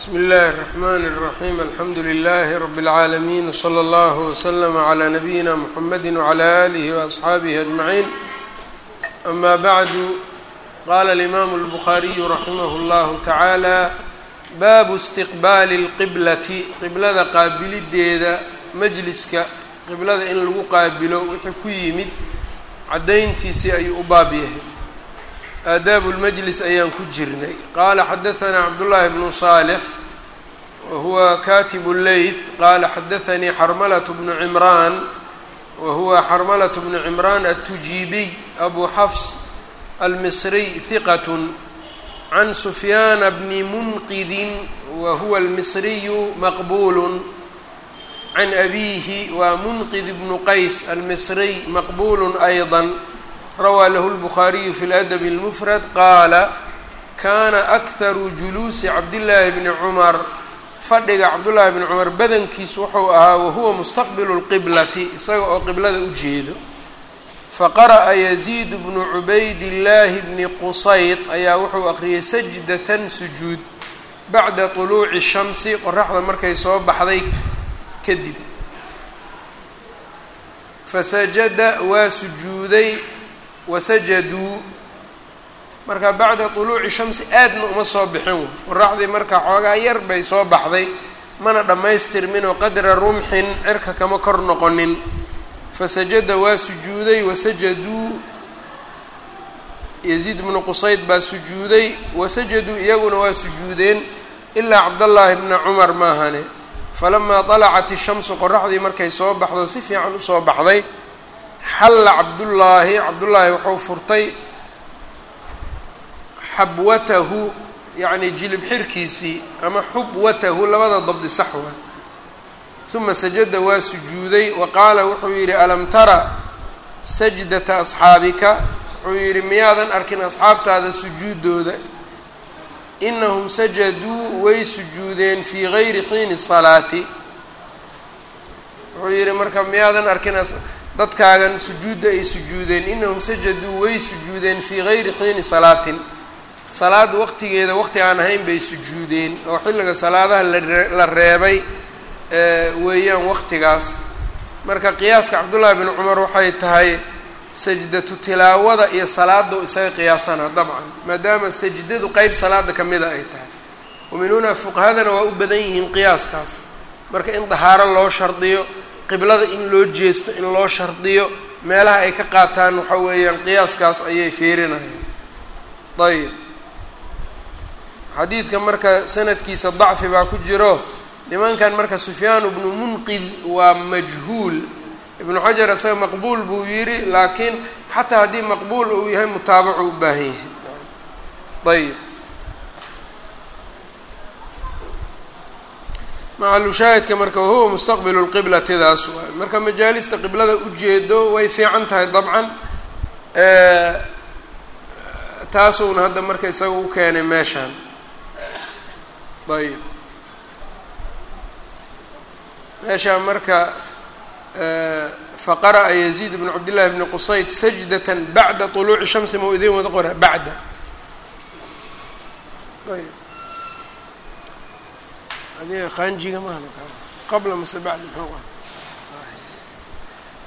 bsmi اllahi الرحmn الرaحيم alxamdu لlh رb العaalمين وslى اllه وslm عlى نabيina mحamedi وعlى آlih وأصxaabih أجمعين أma bعdu qala الإmam الbخariyu raximah اllah taعaalى baabu اstiqbaali الqiblati qiblada qaabilideeda majliska qiblada in lagu qaabilo wixii ku yimid caddayntiisii ayuu u baab yahay aadaabu lmajlis ayaan ku jirnay qaala xadahanaa cabdullaahi bnu saalix wa huwa katibu leyth qaala xadaanii xarmalatu bnu cimraan wa huwa xarmalatu bnu cimraan altujiibiy abu xafs almisriy hiqatun can sufyaana bni munqidin wa huwa almisriyu maqbuulun can abiihi waa munqid bnu qays almisriy maqbuulun ayضa rawaa lahu lbukhaariyu fi ladabi اlmufrad qaala kaana akharu juluusi cabdillaahi bni cumar. Fadhiga cabdullaahi bni cumar badankiis wuxuu ahaa wahuwa mustaqbilu lqiblati isaga oo qiblada u jeedo. Faqara'a yaziid bnu cubaydillaahi bni qusayd ayaa wuxuu aqriyay sajdatan sujuud bacda طuluuci shamsi qoraxda markay soo baxday kadib. Fasajada waa sujuuday wasajaduu marka bacda طuluuci shamsi aadna uma soo bixin. Qoraxdii marka xoogaa yar bay soo baxday mana dhammaystirminoo qadra rumxin cirka kama kor noqonin. Fasajada waa sujuuday wasajaduu yaziid bnu qusayd baa sujuuday wasajaduu iyaguna waa sujuudeen ilaa cabdallaahi bna cumar maahane. Falamaa dalacat ishamsu qoraxdii markay soo baxdo si fiican u soo baxday xalla cabdullaahi cabdullaahi wuxuu furtay xabwatahu yacni jilib xirkiisii ama xubwatahu labada dabdi sax waa. Sajada waa sujuuday wa qaala wuxuu yidhi alam tara sajdata asxaabika? Wuxuu yidhi miyaadan arkin asxaabtaada sujuudooda inahum sajaduu way sujuudeen fii gayri xiini salaati. Wuxuu yidhi marka miyaadan arkin dadkaagan sujuudda ay sujuudeen inahum sajaduu way sujuudeen fii gayri xiini salaatin. Salaad waqtigeeda waqti aan ahayn bay sujuudeen oo xilliga salaadaha la reebay weeyaan waqtigaas. Marka qiyaaska cabdullaahi bin cumar waxay tahay sajdatu tilaawada iyo salaada u isaga qiyaasana dabcan maadaama sajdadu qeyb salaada kamida ay tahay. Wamin fuqahadana waa u badan yihiin qiyaaskaas. Marka in dahaaro loo shardiyo qiblada in loo jeesto in loo shardiyo meelaha ay ka qaataan waxa weeyaan qiyaaskaas ayay fiirinayaan. Ayb xadiidka marka sanadkiisa dacfi baa ku jiro nimankan marka sufyaan bnu munqid waa majhuul. Ibnu xajar isaga maqbuul buu yidhi laakiin xataa haddii maqbuul uu yahay mutaabacu u baahan yahay. Ayb macalushaahidka marka wahuwa mustaqbilu lqiblatidaas waay marka majaalista qiblada ujeedo way fiican tahay dabcan taasuuna hadda marka isaga u keenay meeshaan ayb meeshaan marka faqara'a yaziid bnu cabdillahi bni qusayd sajdatan bacda طuluuci shamsi mau idin wada qora bacda ayb adiga qaanjiga maha qabla mase bacda muxuu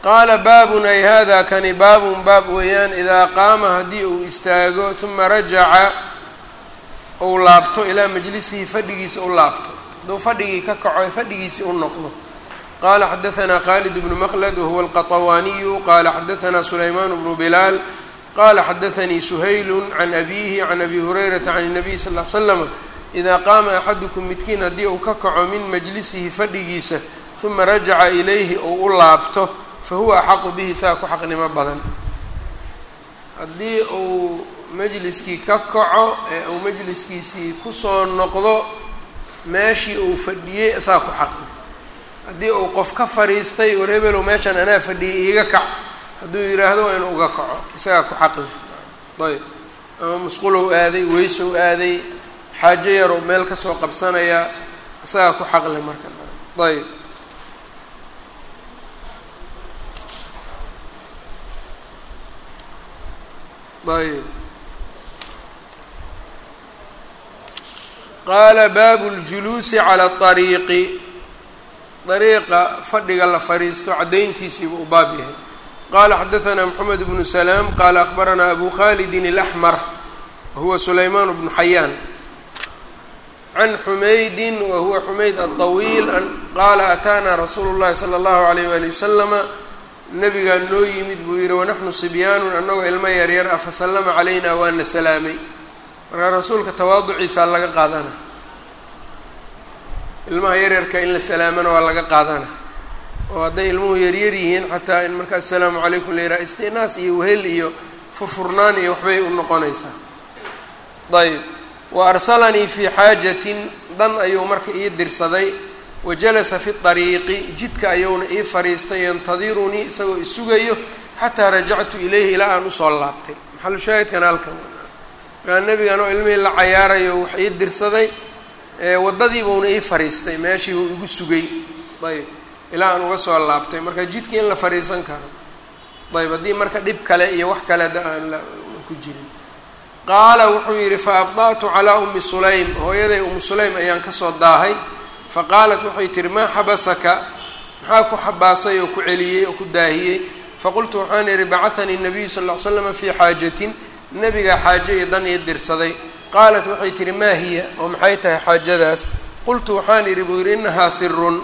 qaala baabun ay hada kani baabun baab weeyaan idaa qaama haddii uu istaago uma rajaca ou laabto ilaa majlisihi fadhigiisa u laabto hadduu fadhigii ka kaco fadhigiisii u noqdo qala xadaثna khaalid bnu mklad wahuwa alqaطawaaniyu qala xadaثna sulayman bnu bilaal qala xadaثanii suhaylu can abihi can abi hurayrata can الnabiy sal ly slama idaa qaama axadukum midkiin haddii uu ka kaco min majlisihi fadhigiisa uma rajaca ilayhi ou u laabto fahuwa axaqu bihi saa ku xaqnimo badan haddii uu majliskii ka kaco ee uu majliskiisii ku soo noqdo meeshii uu fadhiyey saa ku xaqni haddii uu qof ka fadhiistay war hebelow meeshaan anaa fadhiyay iiga kac hadduu yidhaahdo waa inuu uga kaco isagaa ku xaqli ayb ama musqulow aaday weysow aaday xaajo yarow meel ka soo qabsanaya isagaa ku xaqli marka. Ayb ayb qaala baabu ljuluusi cala ariiqi dariiqa fadhiga la fadhiisto caddayntiisiiba u baab yahay. Qala xadaثna mxamed bnu slaam qala akbaranaa abu khalidin اlaxmar wahuwa sulayman bnu xayaan can xumaydin wa huwa xumayd adawiil qaala ataana rasuul llahi sala اllahu alayh waali wasalama nabigaa noo yimid buu yidhi wanaxnu sibyaanun annagoo ilmo yaryar ah fasalama calayna waana salaamay. Marka rasuulka tawaaduciisaa laga qaadana. Ilmaha yaryarka in la salaamana waa laga qaadana. Oo hadday ilmuhu yaryar yihiin xataa in marka assalaamu calaykum la yidhaha istinaas iyo wehel iyo furfurnaan iyo waxbay u noqonaysaa. Ayb wa arsalanii fii xaajatin dan ayuu marka ii dirsaday wa jalasa fi طariiqi jidka ayuuna ii fadhiistay yantadirunii isagoo isugayo xataa rajactu ilayhi ilaa aan u soo laabtay. Maxalu shaahidkana halkan? Markaa nebigan oo ilmihii la cayaarayo wax ii dirsaday waddadiibuuna ii fadhiistay meeshii buu igu sugay. Ayb ilaa aan uga soo laabtay. Marka jidkii in la fadhiisan karo. Ayb haddii marka dhib kale iyo wax kale da aan ku jirin qaala wuxuu yidhi fa abda'tu calaa ummi sulaym. Hooyaday ummu sulaym ayaan ka soo daahay. Fa qaalat waxay tihi maa xabasaka? Maxaa ku xabaasay oo ku celiyey oo ku daahiyey? Faqultu waxaan idhi bacahanii nabiyu sal ll ly slama fii xaajatin. Nebigaa xaajo iyo dan ii dirsaday. Qaalat waxay tihi maa hiya? Oo maxay tahay xaajadaas? Qultu waxaan idhi buu yidhi innahaa sirun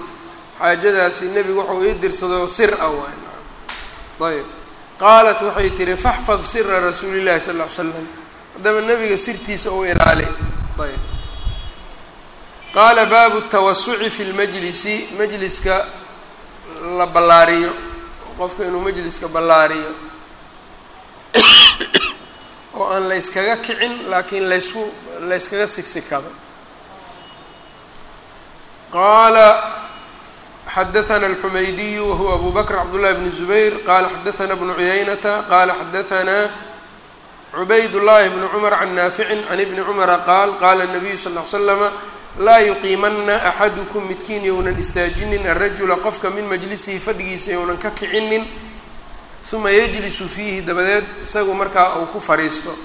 xaajadaasi nebigu wuxuu ii dirsado sir ah waay. Ayb qaalat waxay tihi faxfad sira rasuuli llahi sal ll ly slam haddaba nebiga sirtiisa uu ilaali ayb qaala baabu tawasuci fi lmajlisi majliska la ballaariyo qofka inuu majliska ballaariyo oo aan la yskaga kicin laakiin laysku la yskaga sigsikado qaala xadaثna الxumaydiyu wahuwa abu bakr cabdالlahi bn zubayr qala xadaثna bnu cuyaynata qala xadaثna cubayd llahi bn cmr can naafici can ibni cmra qaal qala الnabiyu sal ly slama laa yuqiimana axadukum midkiin younan istaajinin arajula qofka min majlisihi fadhigiisa younan ka kicinin uma yajlisu fiihi dabadeed isagu markaa uu ku fadhiisto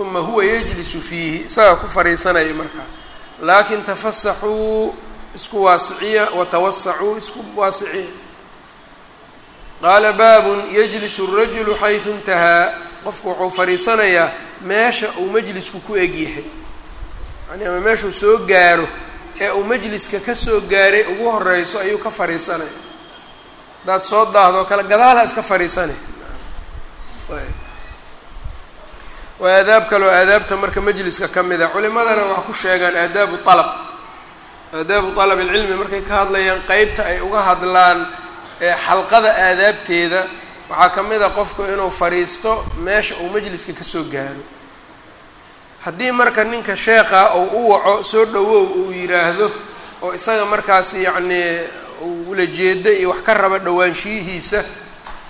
uma huwa yajlisu fiihi isagaa ku fadhiisanaya markaa laakin tafasaxuu isku waasiciya watawasacuu isku waasiciya qaala baabun yajlisu الrajulu xayثu intahaa qofku wuxuu fadhiisanayaa meesha uu majlisku ku egyahay yani ama meeshuu soo gaaro ee uu majliska ka soo gaaray ugu horeyso ayuu ka fadhiisanaya haddaad soo daahdo kale gadaalha iska fadhiisanay waa aadaab kaloo aadaabta marka majliska ka mid a. Culimadana wax ku sheegaan aadaabu alab aadaabu alab ilcilmi markay ka hadlayaan qeybta ay uga hadlaan xalqada aadaabteeda waxaa ka mid a qofku inuu fadhiisto meesha uu majliska ka soo gaaro. Haddii marka ninka sheekha uu u waco soo dhawow uu yidhaahdo oo isaga markaas yacnii ula jeeda iyo wax ka raba dhowaanshiyihiisa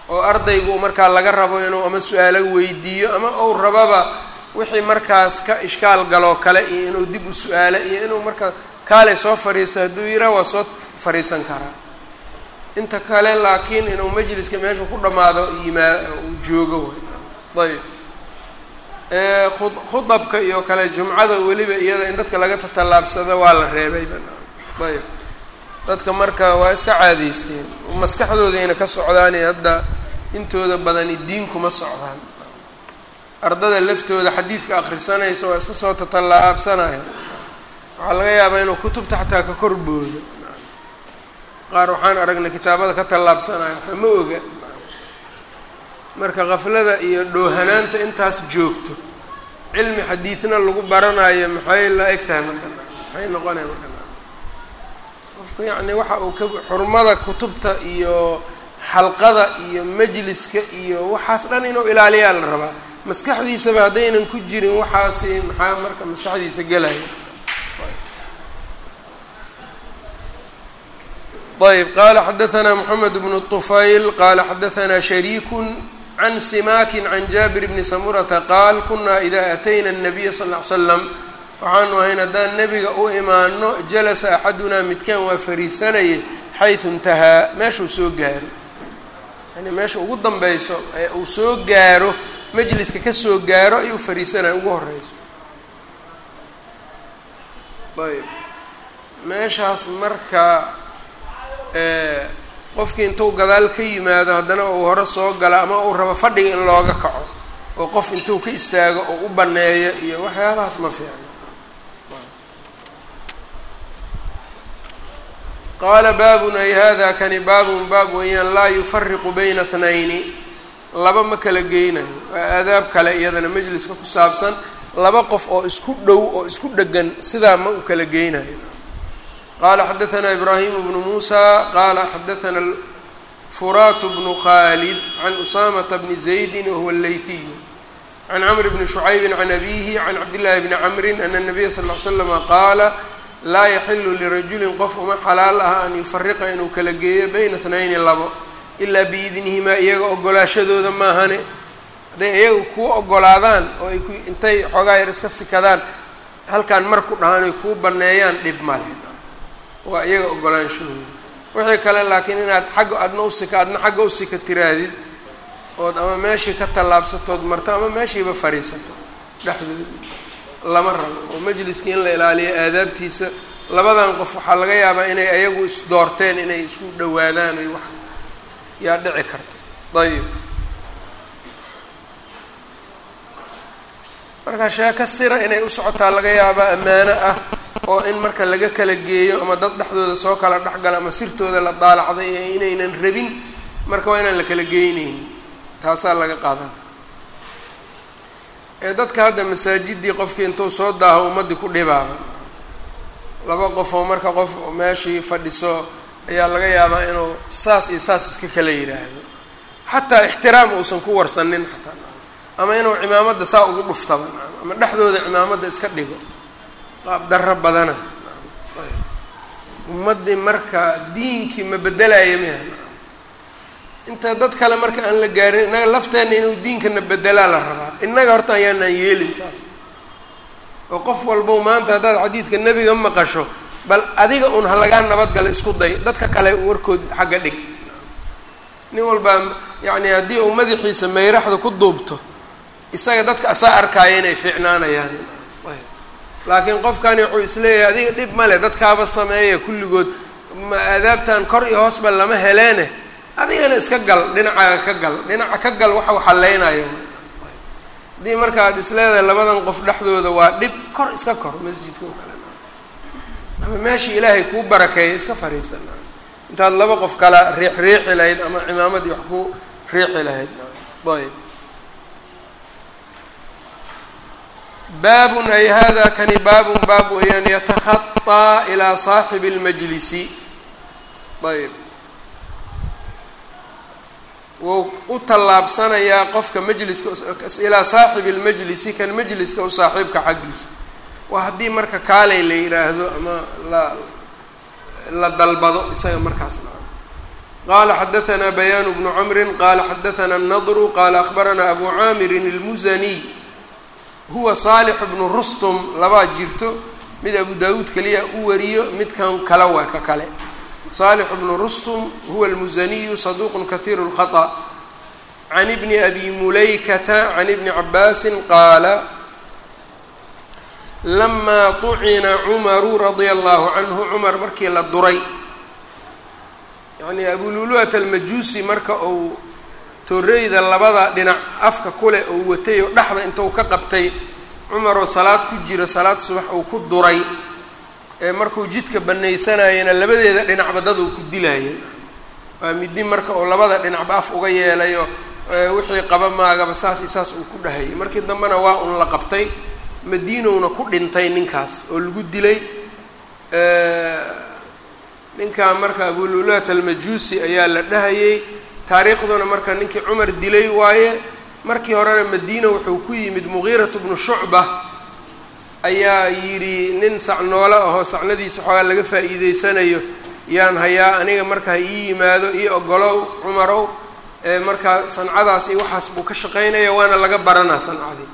oo ardaygu markaa laga rabo inuu ama su'aalo weydiiyo ama uu rababa wixii markaas ka ishkaal galoo kale iyo inuu dib u su'aalo iyo inuu markaa kaale soo fadhiisto hadduu yiraa waa soo fadhiisan karaa inta kale laakiin inuu majliska meesha ku dhammaado yimaa joogo way. Ayb khudabka iyo kale jumcada weliba iyada in dadka laga tatallaabsado waa la reebay ayb dadka marka waa iska caadaysteen maskaxdoodayna ka socdaani hadda intooda badani diin kuma socdaan. Ardada laftooda xadiidka akhrisanaysa waa iska soo tatallaabsanaya waxaa laga yaabaa inuu kutubta xataa ka kor boodo qaar waxaan aragnay kitaabada ka tallaabsanaya hataa ma oga. Marka kaflada iyo dhoohanaanta intaas joogto cilmi xadiidna lagu baranayo maxay la eg tahay marka? Maxay noqonaya marka? Qofka yacni waxa uu ka xurmada kutubta iyo xalqada iyo majliska iyo waxaas dhan inuu ilaaliyaa la rabaa. Maskaxdiisaba haddaynan ku jirin waxaasi maxaa marka maskaxdiisa gelaya ayb qala xadaثna mحamed bn الطufayl qala xadaثna shariiku can simakin can jaabir bni samurata qaal kuna ida atayna الnabiya sal ly slam waxaanu ahayn haddaan nebiga u imaano jalasa axadunaa midkaan waa fariisanayay xayثu intahaa meeshuu soo gaaro yani meesha ugu danbeyso ee uu soo gaaro majliska kasoo gaaro ayuu fariisanaya ugu horeyso ayb meeshaas marka qofkii intuu gadaal ka yimaado haddana uu hore soo gala ama uu rabo fadhiga in looga kaco oo qof intuu ka istaago oo u banneeyo iyo waxyaabahaas ma fiicno qaala baabun ay hada kani baabun baab weeyaan laa yufariqu bayna tnayni laba ma kala geynayo waa aadaab kale iyadana majliska ku saabsan laba qof oo isku dhow oo isku dhegan sidaa ma u kala geynayo qala xadana ibrahim bnu muusa qala xadana furaat bnu khaalid can usamata bni zaydi wahuwa leytiy can cmr bni shucaybi can abihi can cabdillaahi bni camri ana nabiya sal ly slama qaala laa yaxilu lirajulin qof uma xalaal ah an yufariqa inuu kala geeyo bayna tnayni labo ilaa biidnihimaa iyaga ogolaashadooda maahane hadday iyaga kuu ogolaadaan oo ay intay xoogaa yar iska sikadaan halkaan mar ku dhahaan ay kuu banneeyaan dhib male waa iyaga ogolaanshahooda wixii kale laakiin inaad xagga adna usika adna xagga usika tiraadid ood ama meeshii ka tallaabsatood marto ama meeshiiba fadhiisato dhexdooda lama rabo. Oo majliskii in la ilaaliyo aadaabtiisa. Labadan qof waxaa laga yaabaa inay ayagu is doorteen inay isku dhawaadaan ay wax yaa dhici karto. Ayib marka sheeko sira inay u socotaa laga yaabaa ammaano ah oo in marka laga kala geeyo ama dad dhexdooda soo kala dhexgala ama sirtooda la daalacday ee inaynan rabin marka waa inaan la kala geyneyn taasaa laga qaadana ee dadka hadda masaajidii qofkii intuu soo daaho ummaddii ku dhibaaba laba qofoo marka qof meeshii fadhiso ayaa laga yaabaa inuu saas iyo saas iska kala yidhaahdo xataa ixtiraam uusan ku warsanin xataa ama inuu cimaamadda saa ugu dhuftaba ama dhexdooda cimaamadda iska dhigo qaab darro badana. Ummaddii marka diinkii ma bedelaya miha inta dad kale marka aan la gaarin innaga lafteenna inuu diinkana bedelaa la rabaa. Innaga horta ayaanaan yeelin saas. Oo qof walbow maanta haddaad xadiidka nebiga maqasho bal adiga un ha lagaa nabadgala isku day. Dadka kale warkood xagga dhig. Nin walbaa yacni haddii uu madaxiisa mayraxda ku duubto isaga dadka asaa arkaaya inay fiicnaanayaan laakiin qofkani wuxuu is leeyahay adiga dhib male dadkaaba sameeya kulligood. Ma aadaabtan kor iyo hoosba lama heleene. Adigana iska gal dhinacaaga ka gal. Dhinaca ka gal waxa u xalleynayo haddii marka ad isleedahay labadan qof dhexdooda waa dhib kor iska kor masjidka ama meeshii ilaahay kuu barakeeya iska fariisana intaad laba qof kala riix riixi lahayd ama cimaamadii wax ku riixi lahayd. Ayb baabun ay hada kani baabun baab weeyaan yatakhaطaa ilaa saaxibi اlmajlisi ayb wuu u tallaabsanayaa qofka majliska ilaa saaxibi اlmajlisi kan majliska u saaxiibka xaggiisa waa haddii marka kaalay la yidhaahdo ama la la dalbado isaga markaas qala xadaثna bayaan bnu cmri qala xadaثna الnadru qala akhbarana abu caamirin اlmuzaniy huwa saalixu bnu rustum labaa jirto mid abu daawuud kaliya u wariyo midkan kala waa ka kale. Saalixu bnu rustum huwa almusaniyu saduuqun kahiiru lkhata can ibni abi mulaykata can ibni cabbaasin qaala lamaa tucina cumaru radia allahu canhu cumar markii la duray. Yacnii abululuat almajuusi marka uu tooreyda labada dhinac afka kuleh oo watay oo dhexda intuu ka qabtay cumaroo salaad ku jiro salaad subax uu ku duray ee markuu jidka banaysanayana labadeeda dhinacba dad uu ku dilaaya waa midi marka uu labada dhinacba af uga yeelayo wixii qaba maagaba saas iyo saas uu ku dhahayay markii dambena waa un la qabtay madiinowna ku dhintay ninkaas oo lagu dilay ninkaa marka abululaat almajuusi ayaa la dhahayay taariikhduna marka ninkii cumar dilay waaye markii horena madiina wuxuu ku yimid mugiiratu bnu shucba. Ayaa yidhi nin sacnoolo ahoo sacnadiisa xoogaa laga faa'iideysanayo yaan hayaa aniga marka ii yimaado ii ogolow cumarow markaa sancadaas iyo waxaas buu ka shaqaynaya waana laga baranaa sancadii.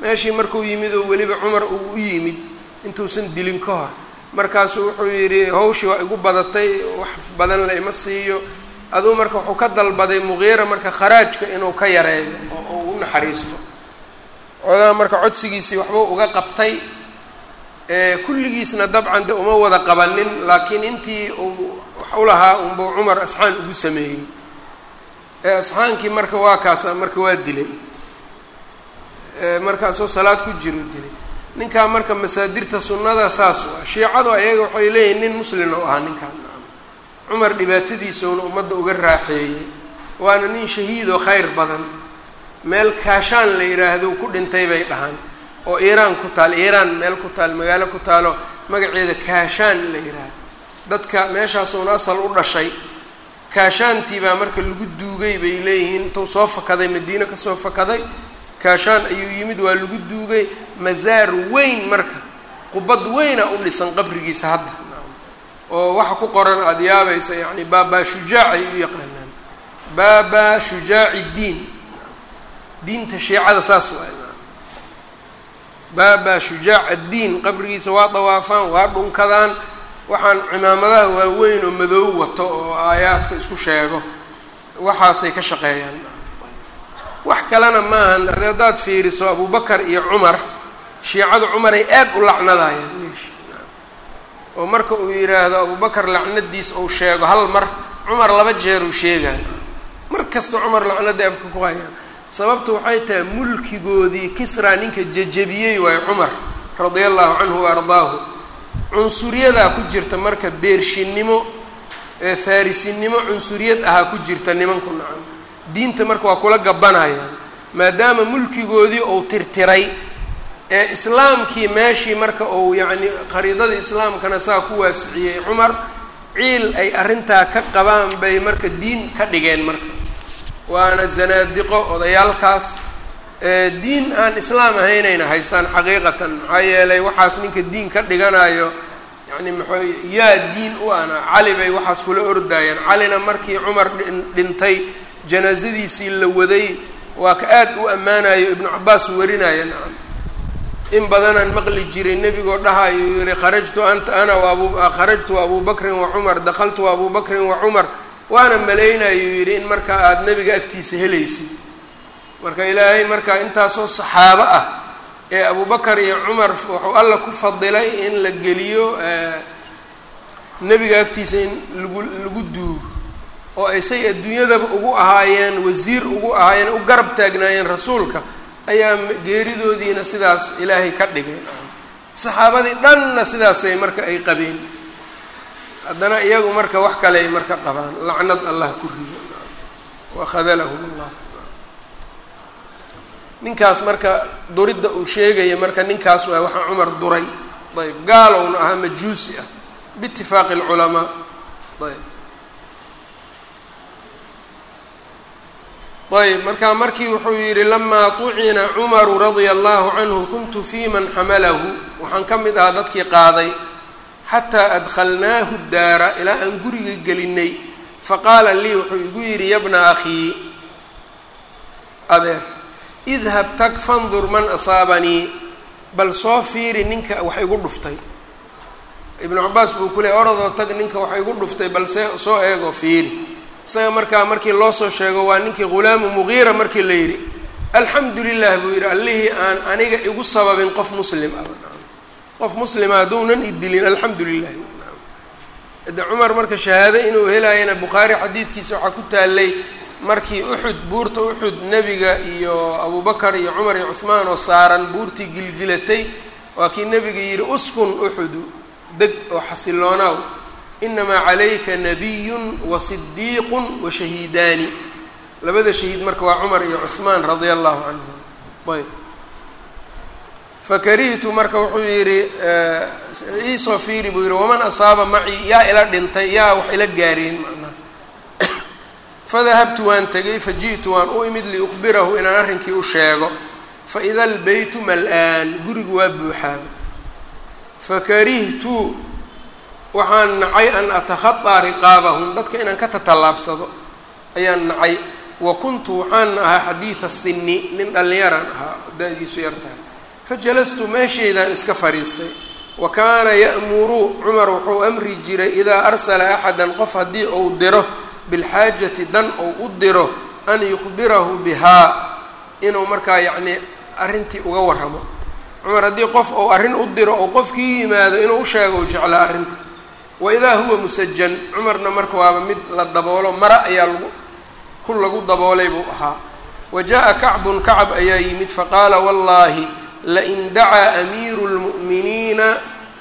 Meeshii markuu yimid oo weliba cumar uu u yimid intuusan dilin ka hor. Markaasuu wuxuu yidhi hawshii waa igu badatay wax badan la ima siiyo aduu marka wuxuu ka dalbaday muqiira marka kharaajka inuu ka yareeyo. Oo uu u naxariisto. Ogaa marka codsigiisii waxbuu uga qabtay kulligiisna dabcan de uma wada qabanin laakiin intii uu wax u lahaa unbuu cumar asxaan ugu sameeyey. Ee asxaankii marka waa kaas marka waa dilay. Markaasoo salaad ku jiro dilay. Ninkaa marka masaadirta sunnada saas waa shiicadu ayaga waxay leeyihiin nin muslin oo ahaa ninkaan cumar dhibaatadiisuna ummadda uga raaxeeyey waana nin shahiid oo khayr badan. Meel kaashaan la yidhaahdo ku dhintay bay dhahaan oo iiraan ku taal iiraan meel ku taal magaalo ku taalo magaceeda kaashaan la yidhaahdo dadka meeshaasuuna asal u dhashay kaashaantii baa marka lagu duugay bay leeyihiin intuu soo fakaday madiine ka soo fakaday kaashaan ayuu yimid waa lagu duugay masaar weyn marka qubad weyna u dhisan qabrigiisa hadda oo waxa ku qoran aada yaabaysa yacni baabaa shujaac ay u yaqaanaan. Baaba shujaaci diin. Diinta shiicada saas waay. Baaba shujaac addiin qabrigiisa waa dawaafaan waa dhunkadaan. Waxaan cimaamadaha waaweyn oo madoow wato oo aayaadka isku sheego. Waxaasay ka shaqeeyaan. Wax kalena maahan haddaad fiiriso abubakar iyo cumar shiicadu cumaray aad u lacnadayaan meesh oo marka uu yidhaahdo abubakar lacnadiis uu sheego hal mar cumar laba jeer uu sheegaan mar kasta cumar lacnadii afka ku hayaan sababtu waxay tahay mulkigoodii kisraa ninka jejebiyey waayo cumar radia allahu canhu wa ardaahu. Cunsuriyadaa ku jirta marka beershinnimo ee faarisinimo cunsuriyad ahaa ku jirta nimanku nacam diinta marka waa kula gabanayaan maadaama mulkigoodii uu tirtiray ee islaamkii meeshii marka uu yacni khariidadii islaamkana saa ku waasiciyey cumar ciil ay arrintaa ka qabaan bay marka diin ka dhigeen marka. Waana zanaadiqo odayaalkaas diin aan islaam ahaynayna haystaan xaqiiqatan. Maxaa yeelay waxaas ninka diin ka dhiganayo yacni maxuu yaa diin u ana cali bay waxaas kula ordayeen calina markii cumar dhintay janaasadiisii la waday waa ka aad u ammaanayo ibnu cabaas warinaya nacam in badanaan maqli jiray nebigoo dhahayo yihi kharajtu anta ana wabu kharajtu wa abu bakrin wa cumar dakaltu wa abu bakrin wa cumar waana malaynayo yidhi in markaa aada nebiga agtiisa helaysid. Marka ilaahay markaa intaasoo saxaabo ah ee abubakar iyo cumar wuxuu alla ku fadilay in la geliyo nebiga agtiisa in lagu lagu duugo oo ay adduunyadaba ugu ahaayeen wasiir ugu ahaayeen u garab taagnaayeen rasuulka ayaa geeridoodiina sidaas ilaahay ka dhigay. Saxaabadii dhanna sidaasay marka ay qabeen. Haddana iyagu marka wax kale ay marka qabaan lacnad allah ku rido wakhadalahum allah. Ninkaas marka duridda uu sheegaya marka ninkaas waa waxaa cumar duray. Ayb gaalowna ahaa majuusi ah. Biitifaaqi alculamaa. Ayb ayb marka markii wuxuu yidhi lamaa tucina cumaru radia allahu canhu kuntu fi man xamalahu waxaan ka mid ahaa dadkii qaaday xataa adkhalnaahu daara ilaa aan guriga gelinay faqaala lii wuxuu igu yidhi yabna akhii adeer idhab tag fandur man asaabanii bal soo fiiri ninka wax igu dhuftay. Ibnu cabaas buu ku leey orodoo tag ninka wax igu dhuftay bal see soo eegoo fiiri isaga markaa markii loo soo sheego waa ninkii ghulaamu mugiira markii la yidhi alxamdu lilah buu yidhi allihii aan aniga igu sababin qof muslim ah. Qof muslima hadduunan idilin alxamdu lilah de cumar marka shahaado inuu helaayana bukhaari xadiidkiisa waxaa ku taalay markii uxud buurta uxud nebiga iyo abubakar iyo cumar iyo cuhmaan oo saaran buurtii gilgilatay waa kii nebiga yidhi uskun uxudu deg oo xasilloonaaw inamaa calayka nabiyun wa sidiiqun wa shahiidaani labada shahiid marka waa cumar iyo cuhmaan radia allahu canhum ayb fakarihtu marka wuxuu yidhi iisoo fiiri buu yidhi waman asaaba macii yaa ila dhintay yaa wax ila gaareen macnaha fadahabtu waan tegay faji'tu waan u imid liukhbirahu inaan arrinkii u sheego faida albeytu mal-aan gurigu waa buuxaaba fakarihtu waxaan nacay an atakhaطaa riqaabahum. Dadka inaan ka tatallaabsado ayaan nacay wa kuntu waxaan ahaa xadiida sini nin dhallinyaraan ahaa da-diisu yar tahay. Fajalastu meeshaydaan iska fadhiistay. Wa kaana ya'muru cumar wuxuu amri jiray idaa arsala axadan qof haddii uu diro bilxaajati dan uu u diro an yukhbirahu bihaa inuu markaa yacnii arrintii uga warramo. Cumar haddii qof uu arrin u diro oo qofkii yimaado inuu u sheego u jeclaa arrinta wa idaa huwa musajan cumarna marka waaba mid la daboolo mara ayaa lagu ku lagu daboolay buu ahaa. Wa jaa kacbun kacab ayaa yimid faqaala wallaahi lain dacaa amiiru lmu'miniina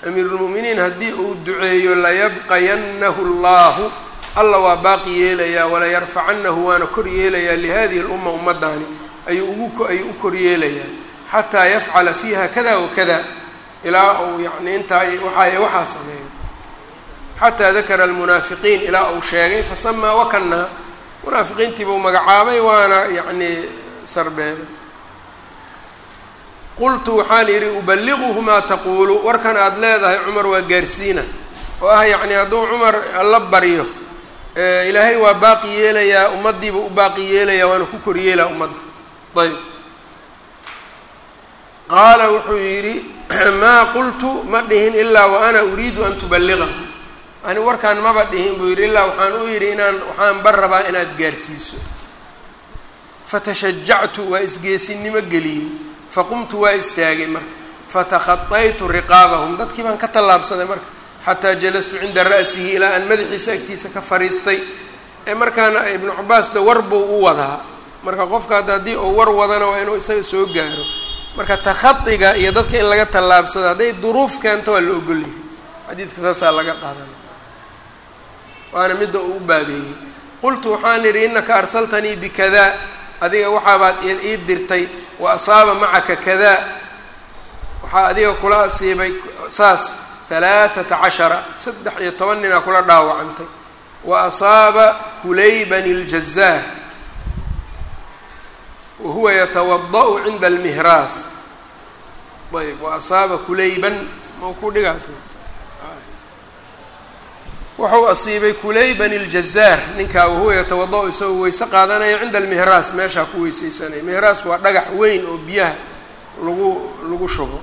amiirulmu'miniin haddii uu duceeyo layabqayannahu allahu alla waa baaqi yeelayaa walayarfacannahu waana kor yeelayaa lihadihi lumma ummaddaani. Ayuu ugu ayuu u kor yeelayaa. Xataa yafcala fiiha kada wakada ilaa uu yani intaa waxaa waxaa sameeyo xataa dakara almunaafiqiin ilaa uu sheegay fasamaa wakanaa munaafiqiintii buu magacaabay waana yacni sarbeebay qultu waxaan idhi uballiguhu maa taquulu. Warkan aada leedahay cumar waa gaarsiina. Oo ah yacni hadduu cumar alla baryo ilaahay waa baaqi yeelayaa ummaddiiba u baaqi yeelayaa waana ku kor yeelaa ummadda. Ayb qaala wuxuu yidhi maa qultu ma dhihin ilaa wa ana uriidu an tuballigahu ani warkaan maba dhihin buu yidhi ilaa waxaan u yidhi inaan waxaan bar rabaa inaad gaarsiiso fatashajactu waa isgeesinimo geliyey. Faqumtu waa istaagay. Marka fatakhaaytu riqaabahum. Dadkii baan ka tallaabsaday marka xataa jalastu cinda ra'sihi ilaa aan madaxiisa agtiisa ka fariistay. Ee markaana ibnu cabaas de war buu u wadaa. Marka qofka haddii uu war wadana waa inuu isaga soo gaaro. Marka takhadiga iyo dadka in laga tallaabsado hadday duruuf keento waa la ogolyahay xadiidka saasaa laga qaadana waana midda uu u baabeeyey qultu waxaan idhi innaka arsaltanii bikadaa adiga waxaabaad ii dirtay wa asaaba macaka kadaa. Waxaa adiga kula asiibay saas halaathata cashara saddex iyo toban ninaa kula dhaawacantay. Wa asaaba kulayban iljazaar wa huwa yatawada' cinda almihraas. Ayb wa asaaba kulayban ma ku dhigaas wuxuu asiibay kulayban iljazaar ninkaa wahuwa yatawada- isagoo weyse qaadanaya cinda almihraas. Meeshaa ku weyseysanaya mihraasku waa dhagax weyn oo biyaha lagu lagu shubo.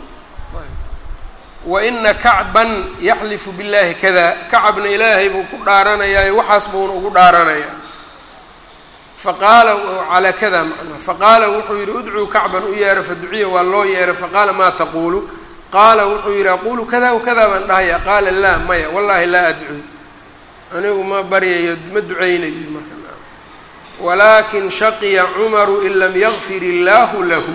Wa ina kacban yaxlifu billahi kada kacabna ilaahay buu ku dhaaranayaayo waxaas buuna ugu dhaaranayaa faqaala calaa kada macnaa. Faqaala wuxuu yidhi udcuu kacban u yeero faduciya waa loo yeeray faqaala maa taquulu? Qaala wuxuu yidhi aquulu kada wakada baan dhahaya qaala laa maya. Wallahi laa adcuu anigu ma baryayo ma ducaynayo marka. Walaakin shaqiya cumaru in lam yakfir illaahu lahu.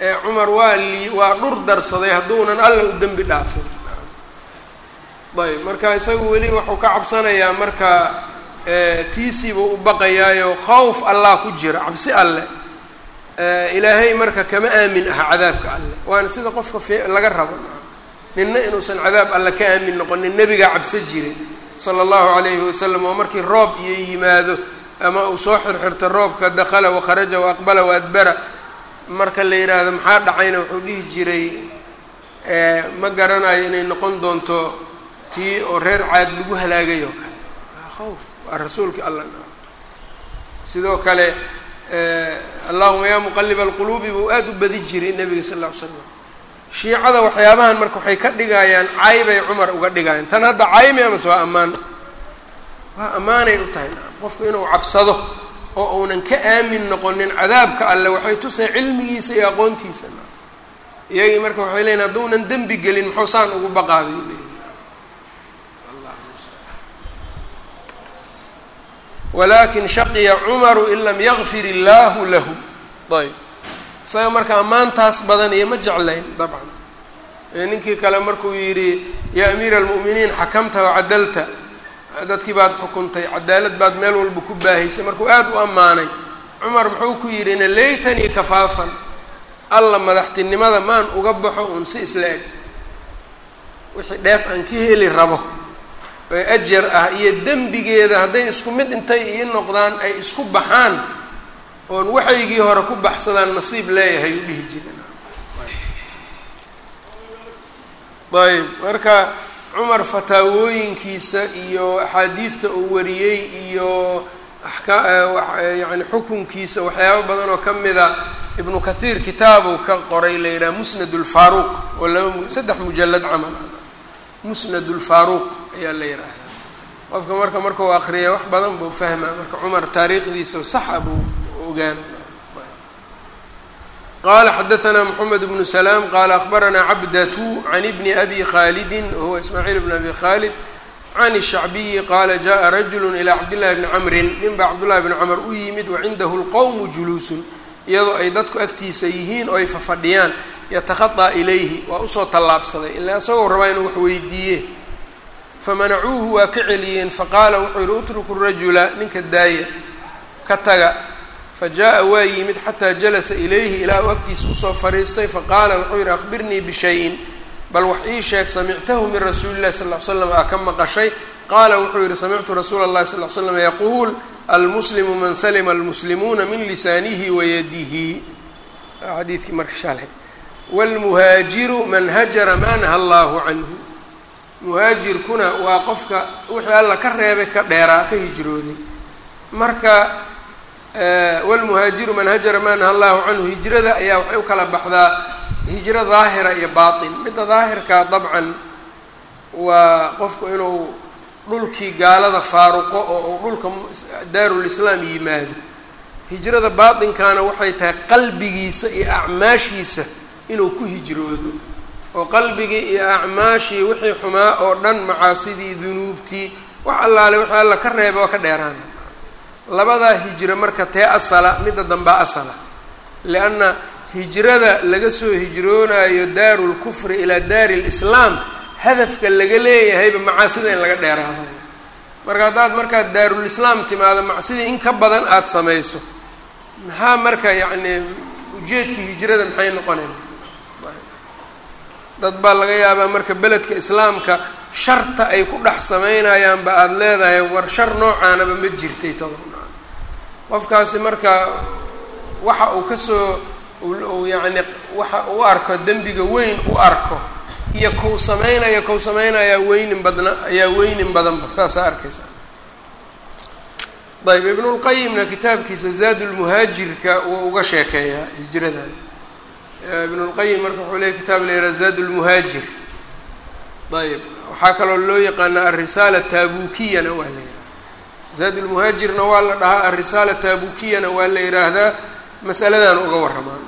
Ee cumar waa lii waa dhur darsaday hadduunan alla u dembi dhaafin. Ayb marka isagu weli wuxuu ka cabsanayaa marka tiisiibuu u baqayaayo khawf allah ku jira cabsi alleh ilaahay marka kama aamin aha cadaabka alleh waana sida qofka laga rabo. Ninna inuusan cadaab alle ka aamin noqonin nebigaa cabso jiray sala allahu calayhi wasalam oo markii roob iyo yimaado ama uu soo xirxirto roobka dakhala wakharaja waaqbala waadbara marka la yidhaahdo maxaa dhacayna? Wuxuu dhihi jiray ma garanayo inay noqon doonto tii oo reer caad lagu halaagay oo kale khawf waa rasuulka alla sidoo kale allahuma yaa muqaliba alquluubi buu aada u badi jiray nebiga sal lla ly slam shiicada waxyaabahan marka waxay ka dhigayaan caybay cumar uga dhigayaan. Tan hadda caymi amase waa ammaan. Waa ammaanay u tahay. Qofku inuu cabsado oo uunan ka aamin noqonin cadaabka alle waxay tusay cilmigiisa iyo aqoontiisa. Iyagii marka waxay leeyiin hadduunan dembi gelin muxuu saan ugu baqaabay leeyiin walaakin shaqiya cumaru in lam yakfir illaahu lahu. Ayb isaga marka ammaantaas badan iyo ma jeclayn dabcan. Ninkii kale markuu yidhi yaa amiira almu'miniin xakamta wacadalta dadkii baad xukuntay cadaalad baad meel walba ku baahaysay markuu aada u ammaanay. Cumar muxuu ku yidhi na laytanii kafaafan alla madaxtinimada maan uga baxo uun si isla eg. Wixii dheef aan ka heli rabo ee ajar ah iyo dembigeeda hadday isku mid intay ii noqdaan ay isku baxaan oon waxaygii hore ku baxsadaan nasiib leeyahay u dhihi jireen. Ayb marka cumar fataawooyinkiisa iyo axaadiidta uu wariyey iyo yani xukunkiisa waxyaabo badan oo ka mida ibnu kathiir kitaabu ka qoray la yidhaha musnad lfaaruuq oo laba saddex mujalad camal musnad lfaaruuq ayaa la yidhaahdaa. Qofka marka markau akriya wax badan buu fahmaa. Marka cumar taariikhdiisa saxa buu ogaana qala xadaثna mxamed bnu slaam qala akhbarana cabdatu can bni abi khalidi wahuwa ismaaciil bn abi khalid can الshacbiyi qala jaءa rajulu ilى cabdillahi bni camrin nin baa cabdullahi bni camr u yimid wacindahu اlqowmu juluusun iyadoo ay dadku agtiisa yihiin oo ay fafadhiyaan yatakhaطa ilayhi waa usoo tallaabsaday ila isagoo rabaa inuu wax weydiiye famanacuuhu waa ka celiyeen faqaala wuxuu yihi utruku rajula ninka daaya ka taga fajaءa waa yimid xataa jalasa ilayhi ilaa uu agtiisa usoo fariistay faqaala wuxuu yihi akhbirnii bishayin bal wax ii sheeg samictahu min rasuuli llahi sal l slam aa ka maqashay qaala wuxuu yihi samictu rasuula اllahi sal l slam yaquul almuslimu man salima almuslimuuna min lisaanihi wayadihi xadiidkii marka shalay wاlmuhaajiru man hajara ma naha allahu canhu muhaajirkuna waa qofka wixii alla ka reebay ka dheeraa ka hijrooday marka wlmuhaajiru man hajara ma naha allahu canhu hijrada ayaa waxay u kala baxdaa hijro daahira iyo baatin. Midda daahirkaa dabcan waa qofku inuu dhulkii gaalada faaruqo oo uu dhulka daarulislaam yimaado. Hijrada baatinkaana waxay tahay qalbigiisa iyo acmaashiisa inuu ku hijroodo. Oo qalbigii iyo acmaashii wixii xumaa oo dhan macaasidii dunuubtii wax allaale wixii alla ka reeba waa ka dheeraana labadaa hijro marka tee asala midda dambaa asala. Lianna hijrada laga soo hijroonayo daaru lkufri ilaa daari lislaam hadafka laga leeyahayba macaasida in laga dheeraado. Marka haddaad markaad daarulislaam timaado macsidii in ka badan aada samayso. Maxaa marka yacni ujeedkii hijrada maxay noqonayn dad baa laga yaabaa marka beledka islaamka sharta ay ku dhex samaynayaanba aada leedahay war shar noocaanaba ma jirtay toban qofkaasi marka waxa uu ka soo uu yacni waxa u arko dembiga weyn u arko iyo kau sameynaya kau samaynayaa weynin badna ayaa weynin badanba saasaa arkaysa. Ayb ibnulqayimna kitaabkiisa zaadulmuhaajirka wuu uga sheekeeyaa hijradan. Ibnulqayim marka wuxuu leeyay kitaab la yidhaha zaadulmuhaajir ayb waxaa kaloo loo yaqaanaa alrisaala taabukiyana waa la yidhaha zaadulmuhaajirna waa la dhahaa alrisaala taabukiyana waa la yidhaahdaa masaladan uga warramaan.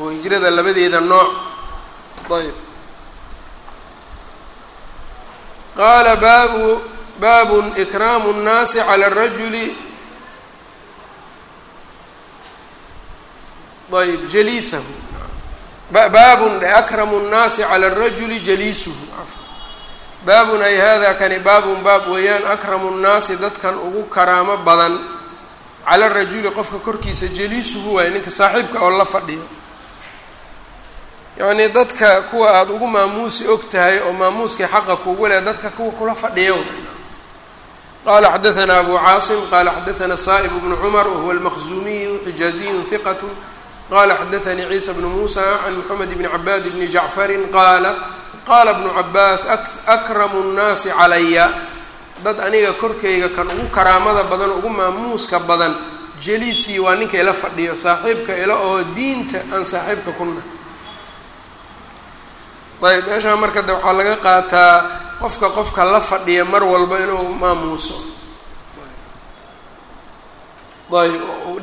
Oo hijrada labadeeda nooc. Ayb qaala baabu baabun ikraamu nnaasi cala arajuli ayb jaliisahu. Baabun akramu nnaasi cala arajuli jaliisuhu baabun ay haadaa kani baabun baab weeyaan akramu nnaasi dadkan ugu karaamo badan. Cala rajuli qofka korkiisa jaliisuhu waay ninka saaxiibka oo la fadhiyo. Yacnii dadka kuwa aada ugu maamuusi og tahay oo maamuuskii xaqa kugu leh dadka kuwa kula fadhiya qaala xadaanaa abu caasim qaala xadaanaa saa'ib bnu cumar wahuwa almaqzuumiyu xijaaziyun hiqatu qala xadaanii ciisa bnu muusa can moxamed bni cabaad bni jacfarin qaala qaala bnu cabaas akramu الnaasi calaya. Dad aniga korkayga kan ugu karaamada badan ugu maamuuska badan jaliisii waa ninka ila fadhiyo saaxiibka ila oo diinta aan saaxiibka kuna ayb meeshaa marka de waxaa laga qaataa qofka qofka la fadhiya mar walba inuu maamuuso. Ayb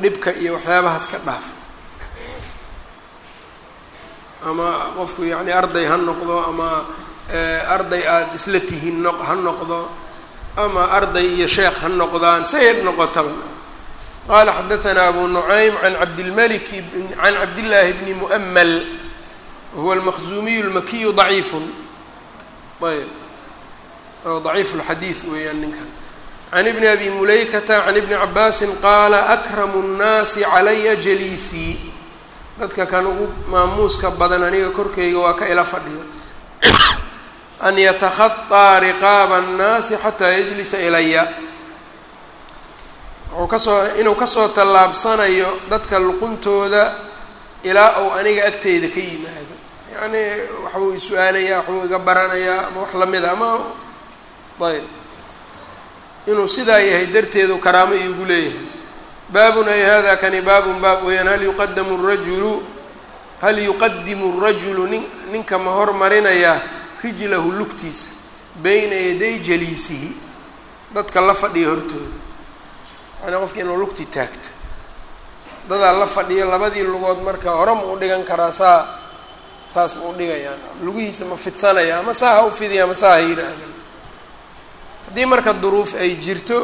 dhibka iyo waxyaabahaas ka dhaafo ama qofku yacni arday ha noqdo ama arday aada isla tihiin no ha noqdo ama arday iyo sheekh ha noqdaan say noqotaba qala xadaثna abu nucaym an cabdilmalik can cabdillaahi bni mu'mal wahuwa almaqzumiyu lmakiyu daciifun. Ayb. Oo daciif lxadiid weeyaan ninkan. Can ibni abi mulaykata can ibni cabaasin qaala akramu nnaasi calaya jaliisii dadka kan ugu maamuuska badan aniga korkayga waa ka ila fadhiyo. An yatakhaطaa riqaaba annaasi xataa yajlisa ilaya. Wuxuu ka soo inuu ka soo tallaabsanayo dadka luquntooda ilaa uu aniga agteyda ka yimaado. Yacni waxbuu is-su-aalayaa waxbuu iga baranayaa ama wax lamida ama ayb. Inuu sidaa yahay darteedu karaamo iigu leeyahay baabun ay hada kani baabun baab weeyaan hal yuqadamu rajulu hal yuqadimu rajulu nin ninka ma hormarinayaa rijlahu lugtiisa bayna yaday jaliisihi dadka la fadhiya hortooda. Macnaa qofki inuu lugti taagto. Dadaa la fadhiyo labadii lugood marka hore ma u dhigan karaa saa saas ma u dhigayaan. Lugihiisa ma fidsanaya ama saa ha u fidiya ama saa ha yidhaahdan haddii marka duruuf ay jirto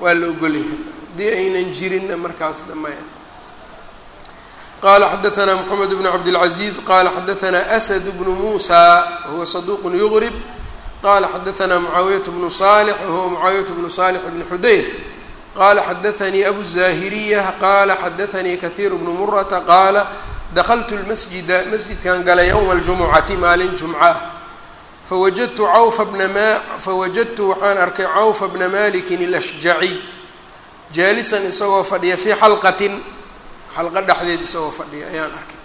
waa la ogolyahay haddii aynan jirinna markaas dhamaya qala xadaanaa mxamed bn cabdilcaziiz qala xadaanaa sad bnu muusa huwa saduqun yugrib qala xadaanaa mucaawiyat bnu salix huwa mucaawiyat bnu salix bn xudayr. Qala xadaanii abu zaahiriya qala xadaanii kahiir bnu murata qaala dakltu lmasjida masjidkan galay ywma ljumucati maalin jumca. Fawajadtu cawfa bna ma fawajadtu waxaan arkay cawfa bna malikin alashjaci jaalisan isagoo fadhiya fii xalqatin xalqo dhexdeed isagoo fadhiya ayaan arkay.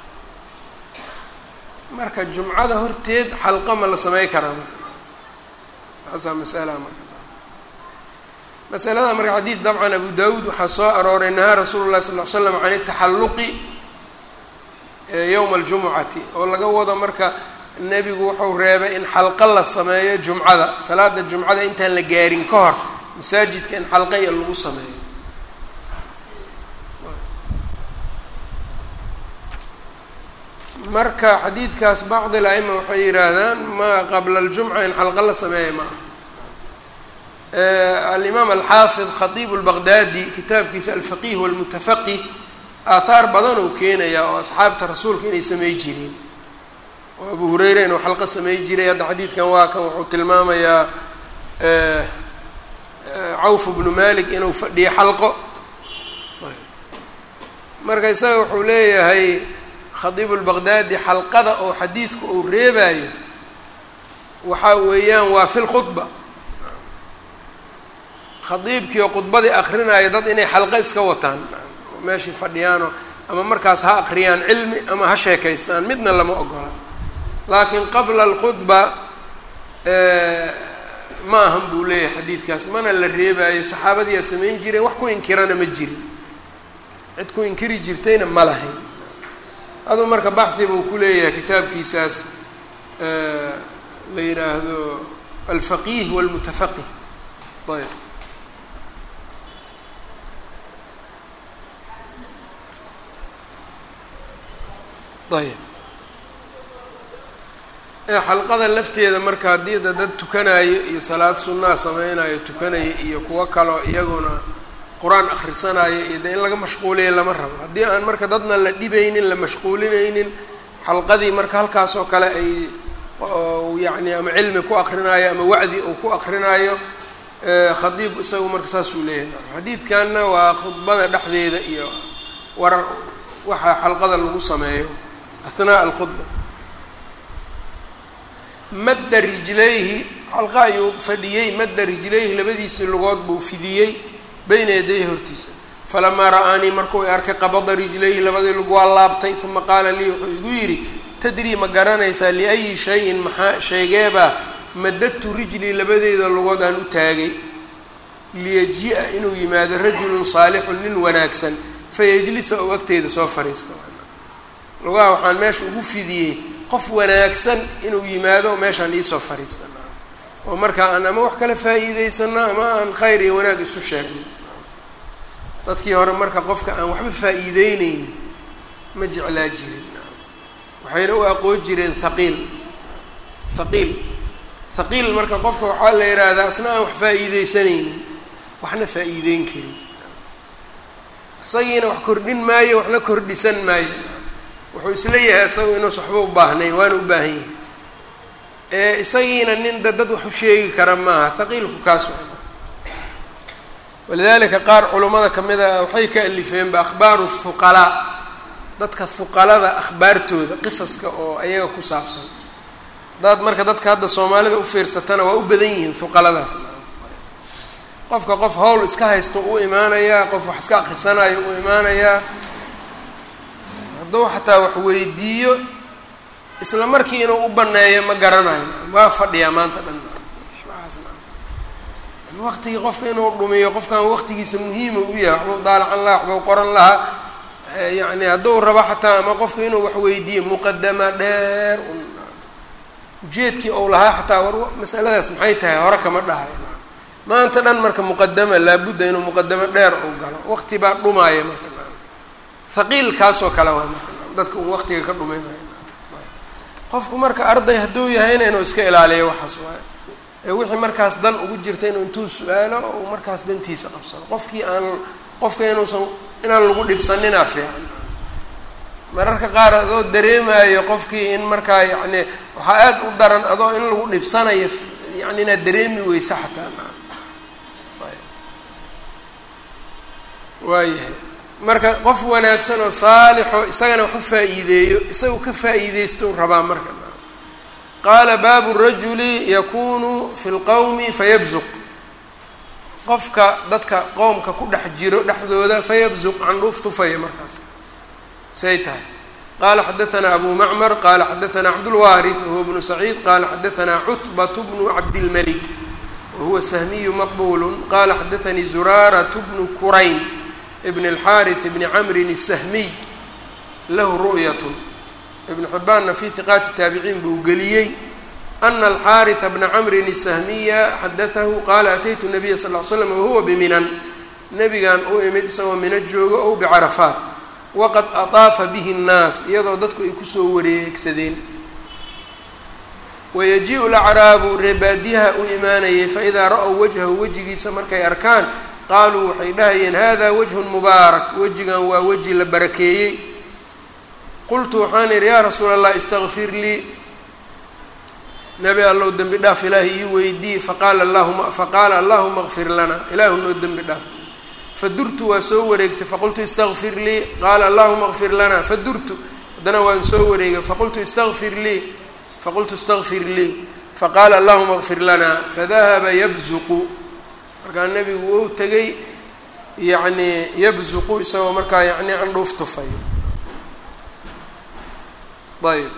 Marka jumcada horteed xalqa ma la samey karaa marka taasaa masalaha marka. Masalada marka xadiid dabcan abu dawuud waxaa soo arooray nahaa rasuulu llahi sal l slam can itaxalluqi yowma aljumucati oo laga wado marka nebigu wuxuu reebay in xalqo la sameeyo jumcada salaada jumcada intaan la gaarin ka hor masaajidka in xalqa iyo lagu sameeyo marka xadiidkaas bacdi la-ima waxay yidhaahdaan ma qabla aljumca in xalqo la sameeya ma. Alimaam alxaafid khatiib lbaqdaadi kitaabkiisa alfaqih walmutafaqih aathaar badan uu keenayaa oo asxaabta rasuulka inay samey jireen. Oo abu hureyra inuu xalqo samey jiray hadda xadiidkan waa kan wuxuu tilmaamayaa cawf bnu malik inuu fadhiyo xalqo. Marka isaga wuxuu leeyahay khadiib lbaqdaadi xalqada oo xadiidku uu reebayo waxaa weeyaan waa fi lkhudba khadiibkii oo khudbadii akrinaayo dad inay xalqo iska wataan oo meeshai fadhiyaanoo ama markaas ha akriyaan cilmi ama ha sheekaystaan midna lama ogola. Laakiin qabla alkhudba ma ahan buu leeyahay xadiidkaas. Mana la reebaayo saxaabadiyaa samayn jireen wax ku inkirana ma jirin. Cid ku inkiri jirtayna ma lahayn aduu marka baxi buu ku leeyahay kitaabkiisaas la yidhaahdo alfaqih walmutafaqih. Ayb. Ayb. Xalqada lafteeda marka haddii da dad tukanayo iyo salaad sunnaha sameynayo tukanaya iyo kuwo kaloo iyaguna qur'aan akhrisanayo iyo de in laga mashquuliya lama rabo. Haddii aan marka dadna la dhibaynin la mashquulinaynin xalqadii marka halkaas oo kale ay yacni ama cilmi ku akrinaayo ama wacdi uu ku akrinaayo khadiib isagu marka saasuu leeyahay. Xadiidkanna waa khudbada dhexdeeda iyo warar waxaa xalqada lagu sameeyo. Athnaa alkhudba. Madda rijlayhi xalqa ayuu fadhiyey madda rijlayhi labadiisii lugood buu fidiyey bayna yadayhi hortiisa. Falamaa ra'aanii markuu i arkay qabada rijlayhi labadii lug waa laabtay uma qaala lii wuxuu igu yidhi tadrii ma garanaysaa liayi shayin maxaa sheegeebaa? Madadtu rijlii labadeeda lugood aan u taagay. Liyaji-a inuu yimaado rajulun saalixun nin wanaagsan fayajlisa ou agteeda soo fariisto. Lugaha waxaan meesha ugu fidiyey qof wanaagsan inuu yimaado meeshaan iisoo fariisto oo markaa aan ama wax kala faa'iideysano ama aan khayr iyo wanaag isu sheegno. Dadkii hore marka qofka aan waxba faa'iideyneynin ma jeclaa jirin. Waxayna u aqoon jireen haqiil haqiil haqiil marka qofka waxaa la yidhaahdaa isna aan wax faa'iideysanaynin waxna faa'iideyn karin. Isagiina wax kordhin maayo waxna kordhisan maayo. Wuxuu isla yahay isagu inuusa waxba u baahnayn waana u baahan yahay ee isagiina nin da dad wax u sheegi kara maaha haqiilku kaas wa walidaalika qaar culummada ka mid a waxay ka alifeenba akhbaaru huqalaa dadka huqalada akhbaartooda qisaska oo ayaga ku saabsan. Hadaad marka dadka hadda soomaalida u fiirsatana waa u badan yihiin huqaladaas qofka qof hawl iska haysto u imaanayaa qof wax iska akrisanayo u imaanayaa hadduu xataa wax weydiiyo isla markii inuu u baneeyo ma garanayo waa fadhiyaa maanta dhan. Waqtigii qofka inuu dhumiyo qofkan waqtigiisa muhiima u yahay waxbuu daalacan lahaa waxbuu qoran lahaa yacni hadduu rabo xataa ama qofka inuu wax weydiiyo muqadama dheer ujeedkii ou lahaa xataa war masaladaas maxay tahay? Hore kama dhahay. Maanta dhan marka muqadama laabudda inuu muqadamo dheer ou galo. Waqti baa dhumaaya marka. Haqiilkaasoo kale waa marka. Dadka uu waqtiga ka dhuminayo qofku marka arday hadduu yahayna inuu iska ilaaliyo waxaas waay ee wixii markaas dan ugu jirta inuu intuu su'aalo uu markaas dantiisa qabsado. Qofkii aan qofka inuusan inaan lagu dhibsaninaa fiican. Mararka qaar adoo dareemayo qofkii in markaa yacni waxaa aada u daran adoo in lagu dhibsanayo yani inaad dareemi weysa xataa waayahay marka qof wanaagsan oo saalixo isagana wax u faa-iideeyo isaga ka faa-iideysto rabaa marka qaala baabu rajuli yakunu fi lqowmi fayabzuq qofka dadka qowmka ku dhex jiro dhexdooda fayabzuq candhuuf tufaya markaas say tahay qala xadaثna abu macmar qala xadaثna cabdulwaariث wahuwa bnu saciid qala xadaثna cutbaة bnu cabdilmalik wahuwa sahmiyu maqbul qala xadaثanii zuraaraة bnu kurayn bn اlxariث bni camrin الsahmiy lahu ru'yat ibn xibaanna fi hiqaati taabiciin buu geliyey ana alxaariثa bna camrin الsahmiya xadatahu qala ataytu nabiya sal ly slam wahuwa biminan nebigan u imid isagoo mina joogo ow bicarafaat waqad ataafa bihi الnaas iyadoo dadku ay kusoo wareegsadeen wayaji-u lacraabu reebaadiyaha u imaanayay faidaa ra-w wajhahu wejigiisa markay arkaan qaaluu waxay dhahayeen hada wajhun mubaarak wejigan waa weji la barakeeyey qultu waxaan idhi yaa rasuula allah istakfir lii nebi allow dembi dhaaf ilaahi ii weydii faqaala lahuma faqaala allahuma kfir lana ilaahu noo dembi dhaaf fadurtu waa soo wareegtay faqultu istakfir lii qaala allahuma kfir lana fadurtu haddana waan soo wareegay faqultu istakfir lii faqultu istakfir lii faqaala allahuma kfir lana fadahaba yabzuqu markaa nebigu wou tegay yacni yabzuqu isagoo markaa yacni candhuuf tufayo. Ayb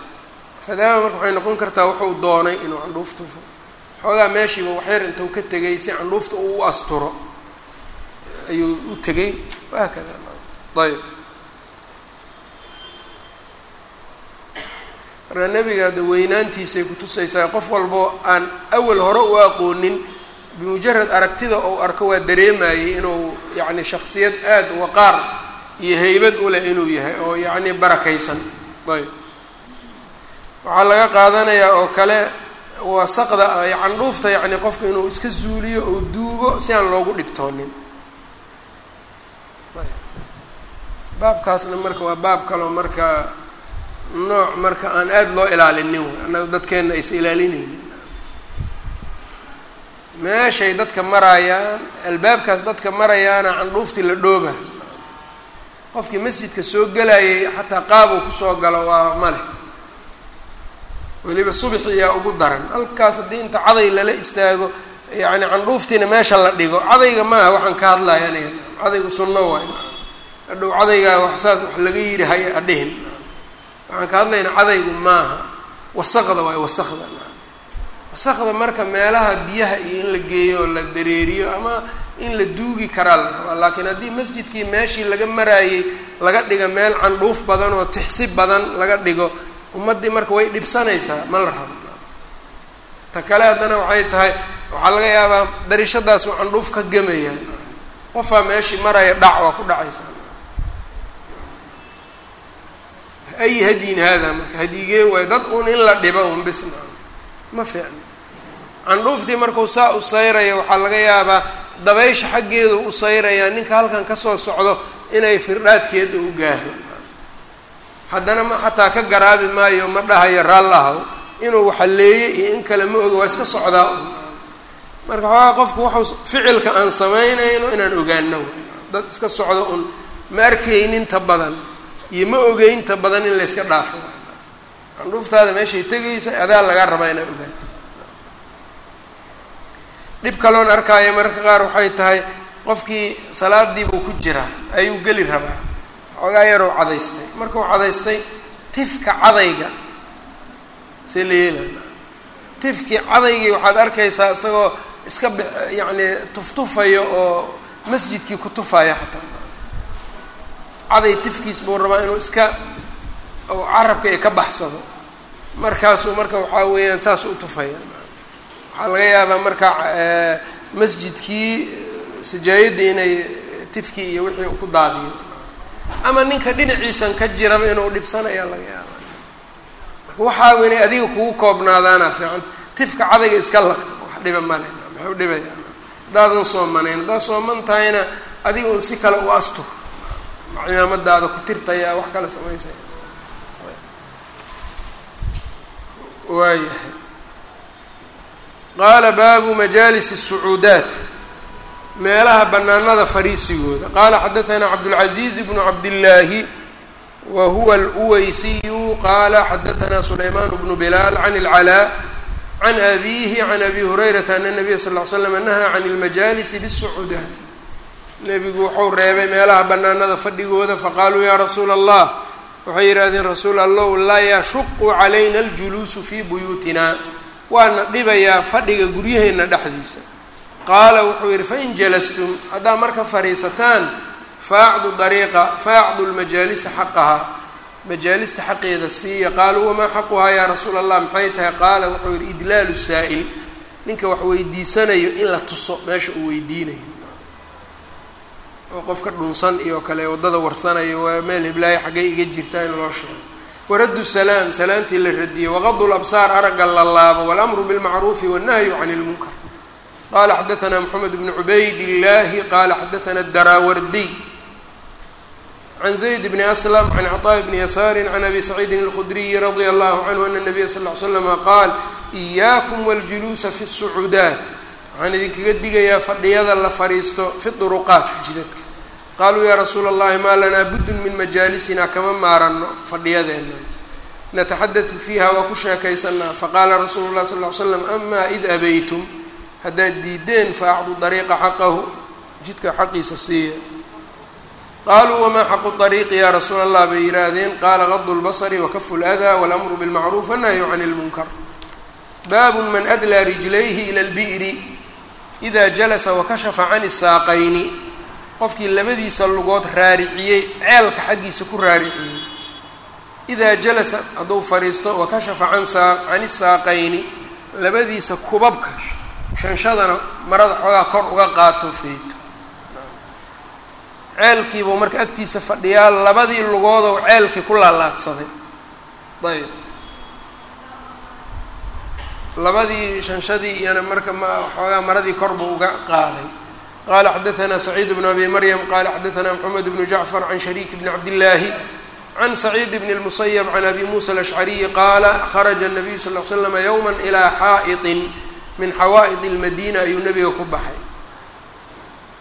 fadahaba marka waxay noqon kartaa wuxuu doonay inuu candhuuf tufo. Xoogaa meeshiiba waxyar intuu ka tegay si candhuufta uu u asturo ayuu u tegay wahaakada ayb markaa nebiga ada weynaantiisay kutusaysaa qof walboo aan awal hore u aqoonin bimujarad aragtida ou arko waa dareemayay inuu yacni shaksiyad aada waqaar iyo heybad u leh inuu yahay oo yacni barakaysan. Ayb. Waxaa laga qaadanayaa oo kale wasaqda candhuufta yacni qofka inuu iska zuuliyo oo duugo si aan loogu dhibtoonin. Baabkaasna marka waa baab kaloo marka nooc marka aan aada loo ilaalinin annaga dadkeenna aysa ilaalinaynin meeshay dadka marayaan albaabkaas dadka marayaana candhuuftii la dhooba. Qofkii masjidka soo gelayay xataa qaabuu ku soo galo waa ma leh. Weliba subaxi iyaa ugu daran. Halkaas haddii inta caday lala istaago yacni candhuuftiina meesha la dhigo cadayga maaha waxaan ka hadlaya cadaygu sunno waay. Hadhow cadaygaa wax saas wax laga yidhi hay adhihin. Waxaan ka hadlayna cadaygu maaha wasaqda waay wasaqda wasaqda marka meelaha biyaha iyo in la geeyo oo la dareeriyo ama in la duugi karaa la rabaa. Laakiin haddii masjidkii meeshii laga maraayey laga dhigo meel candhuuf badan oo tixsi badan laga dhigo ummaddii marka way dhibsanaysaa ma la rabo ta kale haddana waxay tahay waxaa laga yaabaa darishadaas uu candhuuf ka gemayaa qofaa meeshii maraya dhac waa ku dhacaysaa. Ay hadyin haadaa marka hadyigee waayo dad un in la dhibo un bisna ma fiicno candhuuftii markuu saa u sayraya waxaa laga yaabaa dabaysha xaggeedu u sayrayaa ninka halkan ka soo socdo inay firdhaadkeeda u gaaro haddana ma xataa ka garaabi maayo ma dhahayo raallahaw inuu waxaleeye iyo in kale ma oga waa iska socdaa. Marka xoogaa qofku waxuu ficilka aan samaynayno inaan ogaano dad iska socdo un ma arkayninta badan iyo ma ogeynta badan in layska dhaafo. Candhuuftaada meeshay tegaysa adaa lagaa rabaa inaa ogaato dhib kaloon arkaayo mararka qaar waxay tahay qofkii salaadiibuu ku jiraa ayuu geli rabaa. Xoogaa yaroo cadaystay. Markuu cadaystay tifka cadayga see la yeelana tifkii cadaygii waxaad arkaysaa isagoo iska b yacni tuftufayo oo masjidkii ku tufaya xataa. Caday tifkiis buu rabaa inuu iska carabka ay ka baxsado. Markaasuu marka waxaa weeyaan saas u tufaya waxaa laga yaabaa marka masjidkii sajaayaddii inay tifkii iyo wixii ku daadiyo. Ama ninka dhinaciisan ka jiraba inuu dhibsanayaa laga yaaba marka waxaa inay adiga kugu koobnaadaana fiican tifka cadayga iska laq wax dhiba male maxay u dhibayaan haddaadan soomanayn haddaad sooman tahayna adiga un si kale u astur cimaamadaada ku tirtayaa wax kale samaysaya waayahay qaala baabu majaalis الsucuudaat meelaha banaanada fariisigooda qaala xadaثna cabdالcaزiiz bnu cabdالlaahi wa huwa اlweysiyu qaala xadaثna sulayman bnu bilaal can اlcalaa can abihi can abi hurayrata ana الnabiya sal ly slam nahaa can اlmajaalisi bالsucuudaati nebigu wuxuu reebay meelaha banaanada fadhigooda faqaaluu ya rasuula allah waxay yidhahdeen rasuul allow laa yashuqu calayna aljuluusu fii buyuutina waana dhibayaa fadhiga guryaheenna dhexdiisa. Qaala wuxuu yidhi fain jalastum haddaad marka fadhiisataan faacdu dariiqa faacdu lmajaalisa xaqahaa majaalista xaqeeda siiya. Qaaluu wamaa xaquhaa yaa rasuula allah maxay tahay? Qaala wuxuu yidhi idlaalu saa'il. Ninka wax weydiisanayo in la tuso meesha uu weydiinayo. Oo qofka dhunsan iyo kale waddada warsanayo waa meel hiblaayo xaggay iga jirtaa in loo sheego waraddu salaam salaamtii la radiyey waqadu labsaar aragga la laabo walamru bilmacruufi wannahyu can ilmunkar qala xadaثna mxamed bn cubayd illahi qala xadaثna daraawardiy can zayd bni aslam can cطاء bni yasaari can abi saciidin اlkhudriyi radia allahu canhu ana الnabiya sal ly slama qaal إiyaakum wاljuluusa fi الsucuudaat waxaan idinkaga digayaa fadhiyada la fadhiisto fi duruqaat jidadka qaluu ya rasuula اllahi maa lanaa budun min majaalisina kama maarano fadhiyadeena nataxadatu fiiha waa ku sheekaysanaa faqaala rasuulu اlah sal ly slam ama id abaytum haddaad diideen faacdu dariiqa xaqahu jidka xaqiisa siiya qaaluu wamaa xaqu dariiqi yaa rasuula allah bay yihaahdeen qaala gadu lbasri wakafu ladaa walamru bilmacruuf wannahyu can lmunkar baabun man adlaa rijlayhi ila lbi'ri idaa jalasa wakashafa can saaqayni qofkii labadiisa lugood raariciyey ceelka xaggiisa ku raariciyey. Idaa jalasa hadduu fadhiisto wakashafa can saa can isaaqayni labadiisa kubabka shanshadana marada xoogaa kor uga qaato feyto ceelkiibuu marka agtiisa fadhiyaa labadii lugoodow ceelkii ku laalaadsaday. Ayb labadii shanshadii iyana marka ma xoogaa maradii kor buu uga qaaday qala xadaثna سacيid بن abi maryam qala xadaثna mxamed بن jacfar can shariik bn cabdالlahi can سacيid bn الmusyb can abi muسى الأشcariyi qaala kharaja الnabiyu sal ly slm ywma ilىa xaaئiطi min xawaaئid الmadina ayuu nebiga ku baxay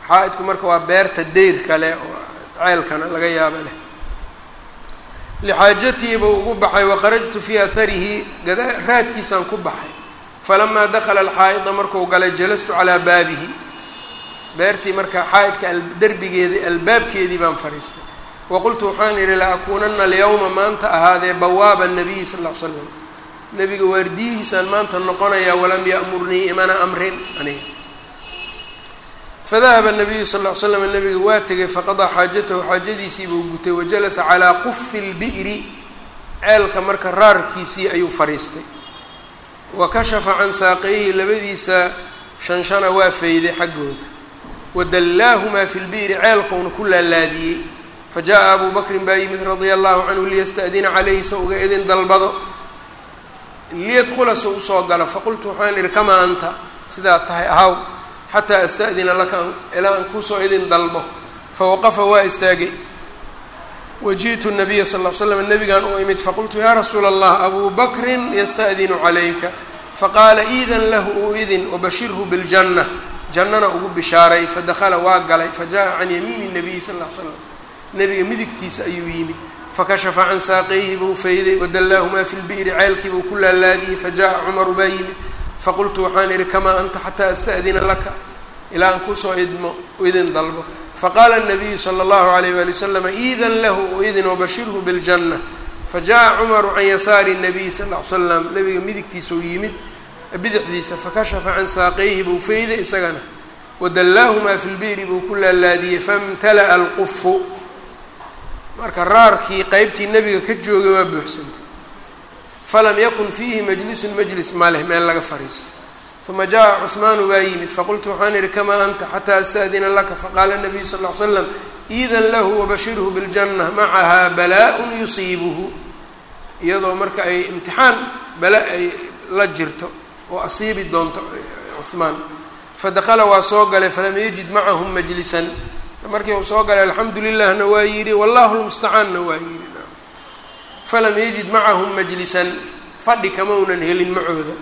xaa-idku marka waa beerta deyr kale oo ceelkana laga yaabo leh lixaajatii buu ugu baxay waqarajtu fii aharihi gada raadkiisaan ku baxay falamaa dakla alxaa'ida marku galay jalastu calaa baabihi beertii marka xaa-idka derbigeedii albaabkeedii baan fadhiistay waqultu waxaan idhi la akuunana alyawma maanta ahaadee bawaaba nabiyi sal l slam nebiga waardiyihiisaan maanta noqonayaa walam ya'murnii imana amrin. Aniga. Fadahaba nabiyu sal l slam nabiga waa tegay faqadaa xaajatahu xaajadiisiibuu gutay wajalasa calaa qufi lbi'ri ceelka marka raarkiisii ayuu fadhiistay wa kashafa can saaqayhi labadiisa shanshana waa fayday xaggooda wadallaahumaa fi lbi'ri ceelkowna ku laalaadiyey fa jaa abuu bakrin baa yimid radia allahu canhu liyasta'dina calayhi so uga idin dalbado liyadkhula so u soo galo faqultu waxaan idhi kamaa anta sidaa tahay ahaw xataa asta'dina laka ilaa aan ku soo idin dalbo fawaqafa waa istaagay waji'tu nabiya sal l slam nabigaan u imid faqultu yaa rasuula allah abuu bakrin yasta'dinu calayka faqaala iidan lahu u idin wabashirhu biljanna jannana ugu bishaaray fadakhala waa galay fajaءa can yamiini nabiyi sal l slam nebiga midigtiisa ayuu yimid fakashafa can saaqayhi buu fayday wadallaahumaa fi lbi'ri ceelkii buu ku laalaadiyey fajaءa cumaru baa yimid faqultu waxaan idhi kamaa anta xataa asta'dina laka ilaa aan kusoo idmo idin dalbo faqaala الnabiyu slى اllahu عalayh wali waslama iidan lahu idin wabashirhu biاljanة fajaءa cumaru can yasaari الnabiy sal ll ly slam nabiga midigtiisau yimid bidixdiisa fakashafa can saaqayhi buu feyday isagana. Wadallaahumaa fi lbiiri buu ku laalaadiyey famtala'a alqufu marka raarkii qeybtii nebiga ka joogay waa buuxsantay. Falam yakun fiihi majlisun majlis maleh meel laga fariisto. Uma jaa cusmaanu waa yimid. Faqultu waxaan ihi kamaa anta? Xataa astaadina laka. Faqaala nabiyu sal ly slam iidan lahu wabashirhu biاljanna macahaa balaa-un yusiibuhu. Iyadoo marka ay imtixaan bala ay la jirto oo asiibi doonto cuثmaan fadakla waa soo galay falam yajid macahum majlisan. Markii uu soo galay alxamdu lilahna waa yidhi wallahu lmustacaanna waa yidhi falam yajid macahum majlisan fadhi kama unan helin macooda.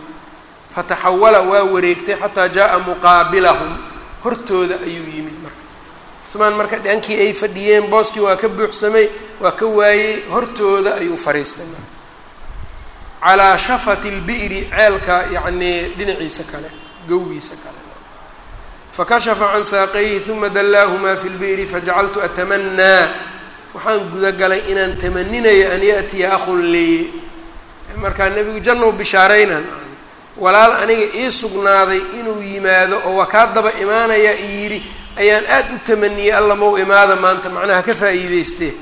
Fataxawala waa wareegtay xataa jaءa muqaabilahum. Hortooda ayuu yimid marka. Cusmaan marka dhankii ay fadhiyeen booskii waa ka buuxsamay waa ka waayey hortooda ayuu fariistay calaa shafati lbi'ri ceelka yacnii dhinaciisa kale gowgiisa kale. Fakashafa can saaqayhi uma dallaahumaa fi lbi'ri fajacaltu atamanaa waxaan gudagalay inaan tamaninayo an yaأtiya akhun lii. Markaa nebigu jannou bishaaraynan walaal aniga ii sugnaaday inuu yimaado oo waa kaa daba imaanaya yidhi ayaan aad u tamaniyey alla mau imaada maanta macnaha ka faa'iideystee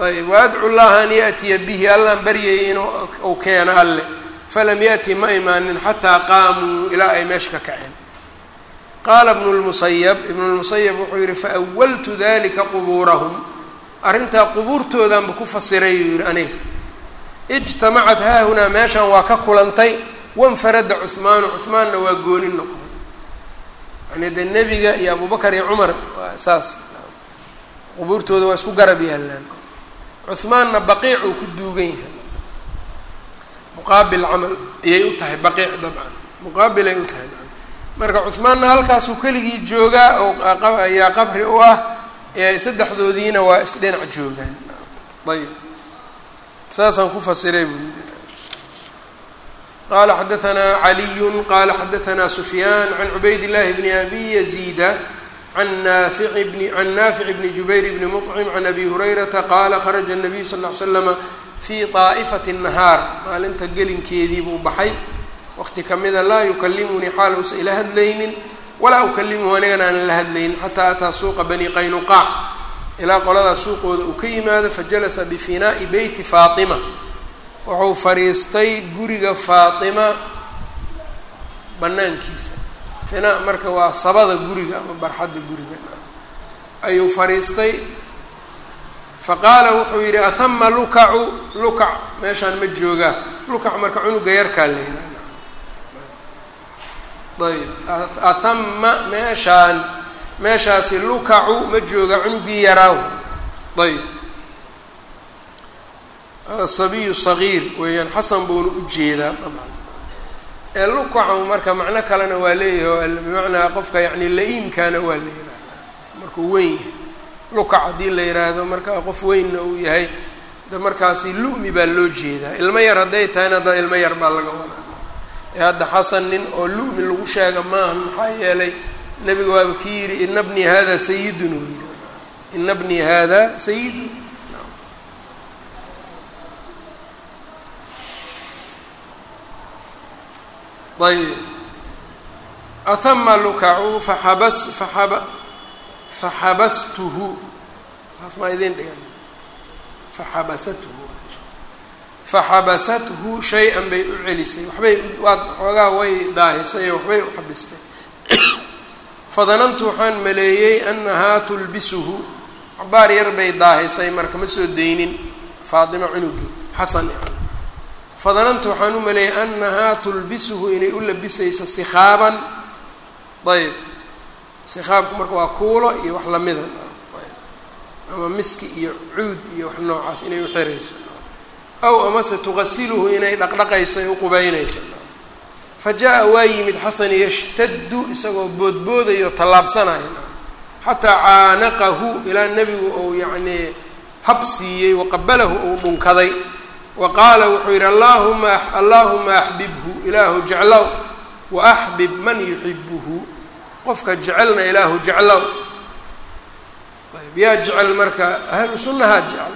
ayb waadcu llaha an yaأtiya bihi allaan baryayay inuu keeno alle. Falam yaأti ma imaanin xataa qaamuu ilaa ay meesha ka kaceen. Qaala ibnu lmusayab ibnu lmusayab wuxuu yihi faawaltu dalika qubuurahum. Arrintaa qubuurtoodanba ku fasiray yuu yihi aniga. Ijtamacat haahunaa meeshan waa ka kulantay wanfarada cuhmaanu cuhmaanna waa gooni noqday yani dee nebiga iyo abubakar iyo cumar saas. Qubuurtooda waa isku garab yaalaan cuhmaanna baqiic uu ku duugan yahay. Muqaabil camal ayay u tahay baqiic dabcan. Muqaabilay u tahay marka cuhmaanna halkaasuu keligii joogaa oo ayaa qabri u ah saddexdoodiina waa isdhinac joogaan. Ayb saasaan ku fasiray buu yidhi. Qala xadaanaa caliyu qala xadaanaa sufyaan can cubayd llahi bni abi yaziida can naafici bni jubayr bni muطcim can abi hurayrata qaala kharaja الnabiyu sal ly slama fii طaa'ifati الnahaar maalinta gelinkeedii buu baxay waqti kamida laa yukalimunii xaal uusa ila hadlaynin walaa ukalimuhu anigana aanan la hadlaynin xataa ataa suuqa bani qaynuqaac ilaa qoladaa suuqooda uu ka yimaado fajalasa bifinaa'i beyti faatima wuxuu fadhiistay guriga faatima banaankiisa finaa marka waa sabada guriga ama barxadda guriga. Ayuu fadhiistay faqaala wuxuu yidhi ahama lukacu? Lukac meeshaan ma joogaa lukac marka cunuga yarkaa la yihahda ayb ahama meeshaan meeshaasi lukacu ma jooga cunugii yaraaw. Ayb sabiyu sagiir weeyaan xasan buuna u jeedaa dabcan ee marka macno kalena waa leeyahay bimacnaa qofka yani la-iimkaana waa la yihahdaa markuu weyn yahay. Lukac haddii la yihaahdo marka qof weynna uu yahay de markaasi lu'mi baa loo jeedaa. Ilmo yar hadday tahayna hadda ilmo yar baa laga wadaa. Ee hadda xasan nin oo lu'mi lagu sheega maahan maxaa yeelay nebiga waaba ki yidhi ina bnii hada sayidun uu yidhi. Ina bnii hada sayidun ayb ahama lukacu faxabas faxaba faxabastuhu saas maa idin dhigan faxabasathu faxabasathu shay-an bay u celisay waxbay waad xoogaa way daahisay oo waxbay u xabistay fadanantu waxaan maleeyey annahaa tulbisuhu cabaar yar bay daahisay marka ma soo deynin faatima cunugii xasan fadanantu waxaan u maleeyey annahaa tulbisuhu inay u labisayso sikhaaban. Ayb sikhaabku marka waa kuulo iyo wax lamida ama miski iyo cuud iyo wax noocaas inay u xirayso. Aw amase tuqasiluhu inay dhaqdhaqayso ay u qubeynayso fa jaa waa yimid xasan yashtaddu isagoo boodboodayo tallaabsanayo xataa caanaqahu ilaa nebigu uu yacnii hab siiyey waqabalahu uu dhunkaday wa qaala wuxuu yidhi allaahuma axbibhu ilaahu jeclow wa axbib man yuxibuhu qofka jecelna ilaahu jeclow. Yaa jecel marka ahlu sunnahaa jecel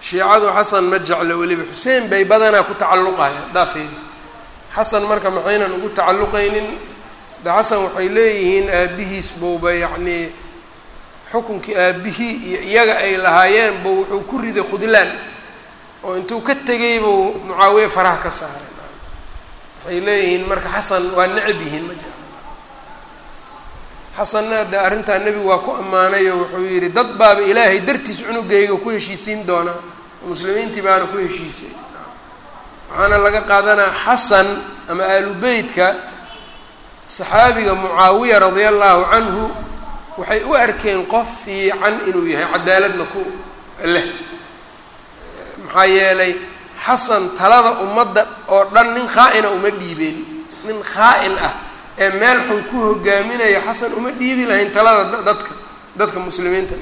shiicadu xasan ma jeclo weliba xuseen bay badanaa ku tacalluqaya haddaa fiiriso xasan marka maxaynan ugu tacalluqaynin de xasan waxay leeyihiin aabihiis bowba yacnii xukunkii aabihii iyo iyaga ay lahaayeen bow wuxuu ku riday khudlaan oo intuu ka tegay buu mucaawiye faraha ka saaray. Waxay leeyihiin marka xasan waa necab yihiin ma jira xasanna de arrintaa nebigu waa ku ammaanay oo wuxuu yidhi dad baaba ilaahay dartiis cunugayga ku heshiisiin doonaa muslimiintii baana ku heshiisay. Waxaana laga qaadanaa xasan ama aalubeytka saxaabiga mucaawiya radia allahu canhu waxay u arkeen qof fiican inuu yahay cadaaladna ku leh maxaa yeelay xasan talada ummadda oo dhan nin khaa-ina uma dhiibeen. Nin khaa-in ah ee meel xun ku hogaaminaya xasan uma dhiibi lahayn talada dadka dadka muslimiinta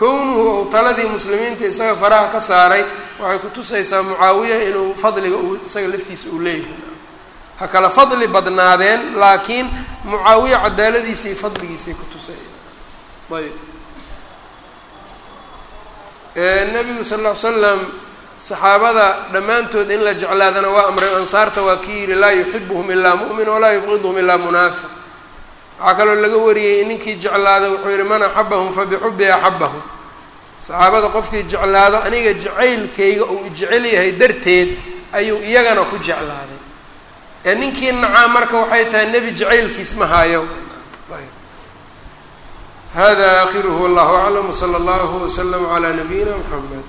kownuhu ou taladii muslimiinta isaga faraha ka saaray waxay kutusaysaa mucaawiya inuu fadliga uu isaga laftiisa uu leeyahay. Ha kala fadli badnaadeen laakiin mucaawiya cadaaladiisa iyo fadligiisay kutusaya ayb nabigu sal ll ly slam saxaabada dhammaantood in la jeclaadana waa amray ansaarta waa kii yihi laa yuxibuhum ilaa mu'min walaa yubqiduhum ilaa munaafiq. Waxaa kaloo laga wariyey ninkii jeclaada wuxuu yihi man axabahum fabixubi axabahum saxaabada qofkii jeclaado aniga jacaylkayga uu jecel yahay darteed ayuu iyagana ku jeclaaday. Ee ninkii nacaa marka waxay tahay nebi jacaylkiis ma haayo. Hada akhiruhu wallahu aclam wsala allahu waslama calaa nabiyina mxamed